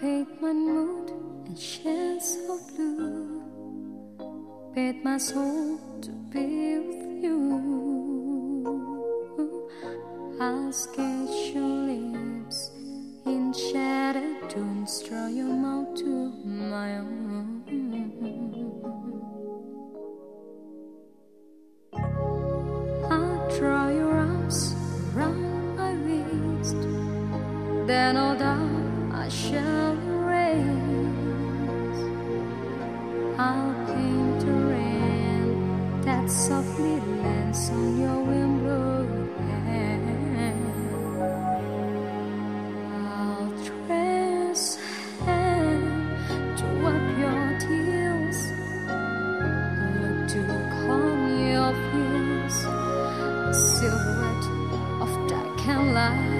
paint my mood in shades of blue. Paid my soul to be with you. I'll sketch your lips in shattered tones, draw your mouth to my own. I'll draw your arms around my waist, then all down I I'll paint a rain that softly lands on your. I'll to wipe your tears, look to your fears. Silhouette of dark and light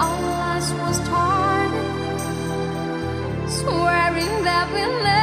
our lives was torn, swearing that we'll never.